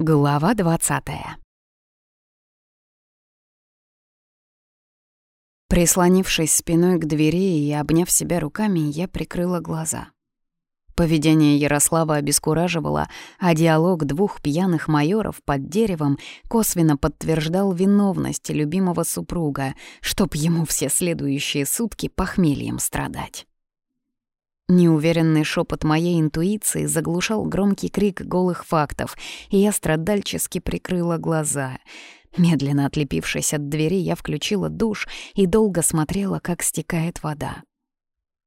Глава двадцатая. Прислонившись спиной к двери и обняв себя руками, я прикрыла глаза. Поведение Ярослава обескураживало, а диалог двух пьяных майоров под деревом косвенно подтверждал виновность любимого супруга, чтоб ему все следующие сутки похмельем страдать. Неуверенный шепот моей интуиции заглушал громкий крик голых фактов, и я страдальчески прикрыла глаза. Медленно отлепившись от двери, я включила душ и долго смотрела, как стекает вода.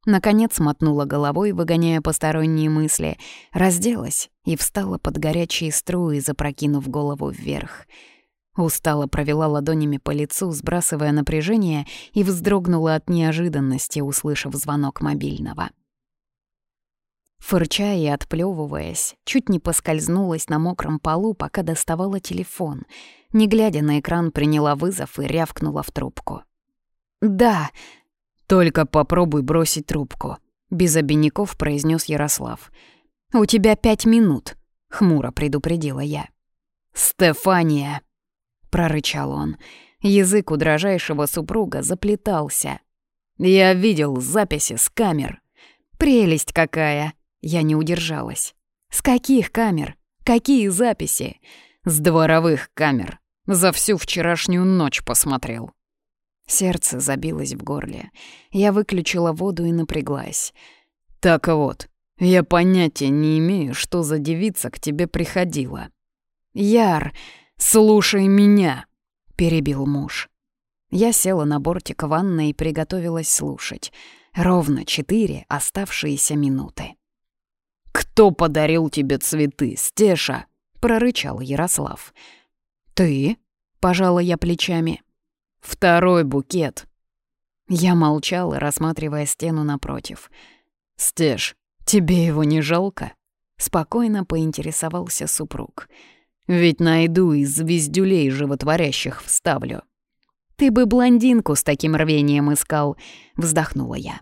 Наконец мотнула головой, выгоняя посторонние мысли, разделась и встала под горячие струи, запрокинув голову вверх. Устало провела ладонями по лицу, сбрасывая напряжение, и вздрогнула от неожиданности, услышав звонок мобильного. Фырча и отплёвываясь, чуть не поскользнулась на мокром полу, пока доставала телефон. Не глядя на экран, приняла вызов и рявкнула в трубку. «Да!» «Только попробуй бросить трубку», — без обиняков произнес Ярослав. «У тебя пять минут», — хмуро предупредила я. «Стефания!» — прорычал он. Язык у дрожайшего супруга заплетался. «Я видел записи с камер». «Прелесть какая!» Я не удержалась. «С каких камер? Какие записи?» «С дворовых камер. За всю вчерашнюю ночь посмотрел». Сердце забилось в горле. Я выключила воду и напряглась. «Так вот, я понятия не имею, что за девица к тебе приходила». «Яр, слушай меня!» — перебил муж. Я села на бортик ванны и приготовилась слушать. Ровно четыре оставшиеся минуты. «Кто подарил тебе цветы, Стеша?» — прорычал Ярослав. «Ты?» — пожала я плечами. «Второй букет». Я молчала, рассматривая стену напротив. «Стеш, тебе его не жалко?» — спокойно поинтересовался супруг. «Ведь найду из звездюлей животворящих вставлю». «Ты бы блондинку с таким рвением искал», — вздохнула я.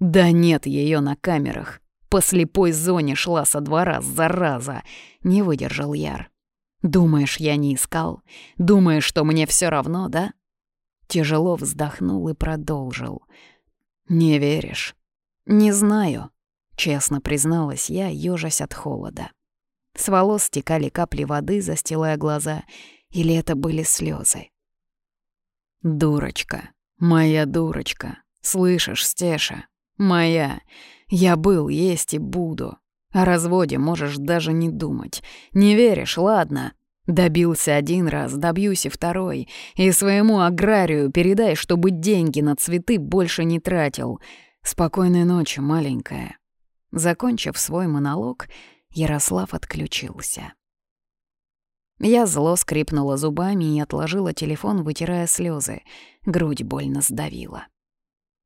«Да нет ее на камерах. По слепой зоне шла со двора, зараза. Не выдержал Яр. Думаешь, я не искал? Думаешь, что мне все равно, да? Тяжело вздохнул и продолжил. Не веришь? Не знаю. Честно призналась я, ёжась от холода. С волос стекали капли воды, застилая глаза, или это были слезы. «Дурочка, моя дурочка, слышишь, Стеша, моя, я был, есть и буду. О разводе можешь даже не думать. Не веришь, ладно. Добился один раз, добьюсь и второй. И своему аграрию передай, чтобы деньги на цветы больше не тратил. Спокойной ночи, маленькая. Закончив свой монолог, Ярослав отключился. Я зло скрипнула зубами и отложила телефон, вытирая слезы. Грудь больно сдавила.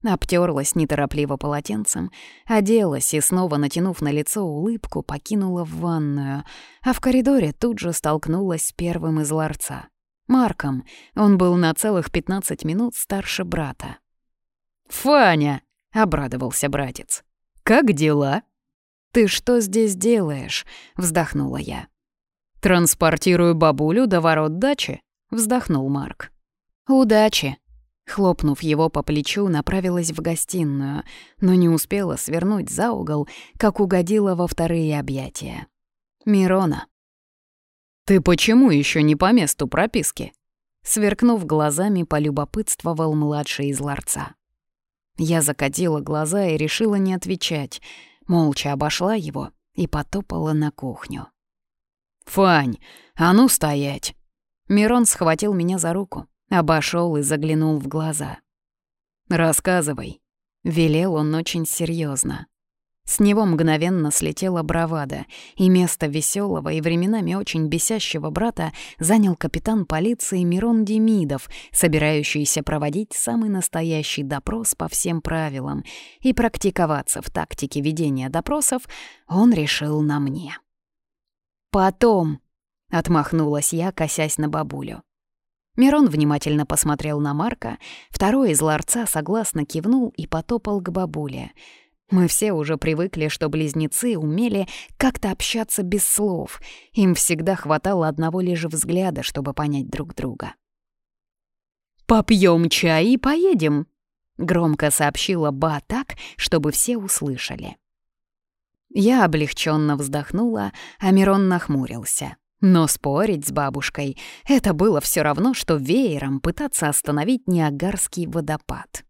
Обтерлась неторопливо полотенцем, оделась и, снова натянув на лицо улыбку, покинула в ванную, а в коридоре тут же столкнулась с первым из ларца. Марком, он был на целых пятнадцать минут старше брата. «Фаня!» — обрадовался братец. «Как дела?» «Ты что здесь делаешь?» — вздохнула я. «Транспортирую бабулю до ворот дачи», — вздохнул Марк. «Удачи», Хлопнув его по плечу, направилась в гостиную, но не успела свернуть за угол, как угодила во вторые объятия. Мирона. «Ты почему еще не по месту прописки?» Сверкнув глазами, полюбопытствовал младший из ларца. Я закатила глаза и решила не отвечать, молча обошла его и потопала на кухню. «Фань, а ну стоять!» Мирон схватил меня за руку. Обошел и заглянул в глаза. «Рассказывай», — велел он очень серьезно. С него мгновенно слетела бравада, и место веселого и временами очень бесящего брата занял капитан полиции Мирон Демидов, собирающийся проводить самый настоящий допрос по всем правилам, и практиковаться в тактике ведения допросов он решил на мне. «Потом», — отмахнулась я, косясь на бабулю. Мирон внимательно посмотрел на Марка, второй из ларца согласно кивнул и потопал к бабуле. Мы все уже привыкли, что близнецы умели как-то общаться без слов. Им всегда хватало одного лишь взгляда, чтобы понять друг друга. «Попьем чай и поедем», — громко сообщила Ба так, чтобы все услышали. Я облегченно вздохнула, а Мирон нахмурился. Но спорить с бабушкой — это было все равно, что веером пытаться остановить Ниагарский водопад.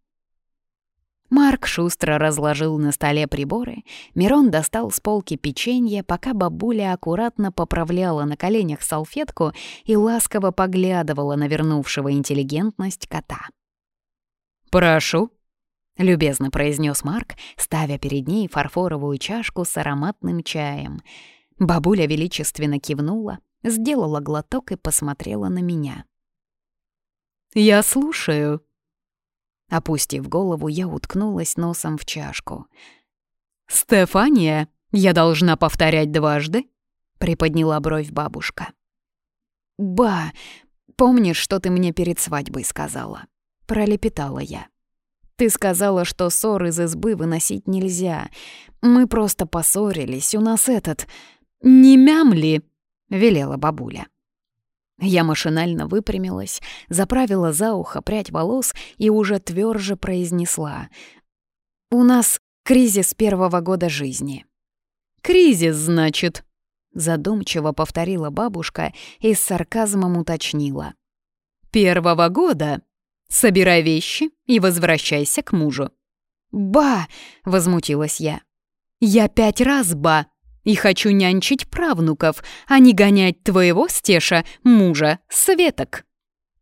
Марк шустро разложил на столе приборы, Мирон достал с полки печенье, пока бабуля аккуратно поправляла на коленях салфетку и ласково поглядывала на вернувшего интеллигентность кота. «Прошу», — любезно произнес Марк, ставя перед ней фарфоровую чашку с ароматным чаем. Бабуля величественно кивнула, сделала глоток и посмотрела на меня. «Я слушаю», Опустив голову, я уткнулась носом в чашку. «Стефания, я должна повторять дважды?» — приподняла бровь бабушка. «Ба, помнишь, что ты мне перед свадьбой сказала?» — пролепетала я. «Ты сказала, что ссор из избы выносить нельзя. Мы просто поссорились, у нас этот... Не мямли!» — велела бабуля. Я машинально выпрямилась, заправила за ухо прядь волос и уже тверже произнесла. «У нас кризис первого года жизни». «Кризис, значит?» — задумчиво повторила бабушка и с сарказмом уточнила. «Первого года? Собирай вещи и возвращайся к мужу». «Ба!» — возмутилась я. «Я пять раз ба!» И хочу нянчить правнуков, а не гонять твоего, Стеша, мужа, Светок».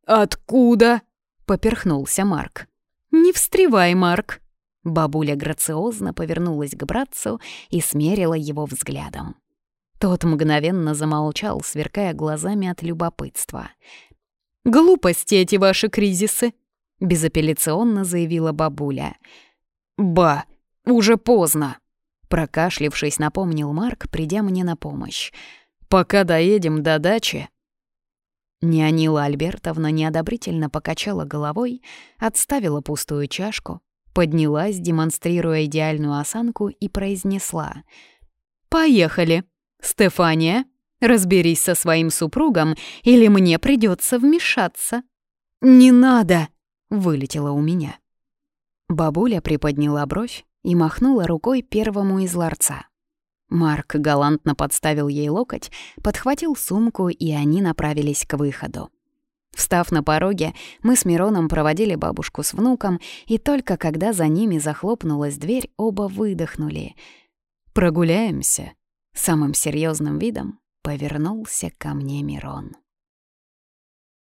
«Откуда?» — поперхнулся Марк. «Не встревай, Марк». Бабуля грациозно повернулась к братцу и смерила его взглядом. Тот мгновенно замолчал, сверкая глазами от любопытства. «Глупости эти ваши кризисы», — безапелляционно заявила бабуля. «Ба, уже поздно», Прокашлившись, напомнил Марк, придя мне на помощь. «Пока доедем до дачи...» Неонила Альбертовна неодобрительно покачала головой, отставила пустую чашку, поднялась, демонстрируя идеальную осанку, и произнесла. «Поехали. Стефания, разберись со своим супругом, или мне придется вмешаться». «Не надо!» — вылетело у меня. Бабуля приподняла бровь, и махнула рукой первому из ларца. Марк галантно подставил ей локоть, подхватил сумку, и они направились к выходу. Встав на пороге, мы с Мироном проводили бабушку с внуком, и только когда за ними захлопнулась дверь, оба выдохнули. «Прогуляемся?» Самым серьезным видом повернулся ко мне Мирон.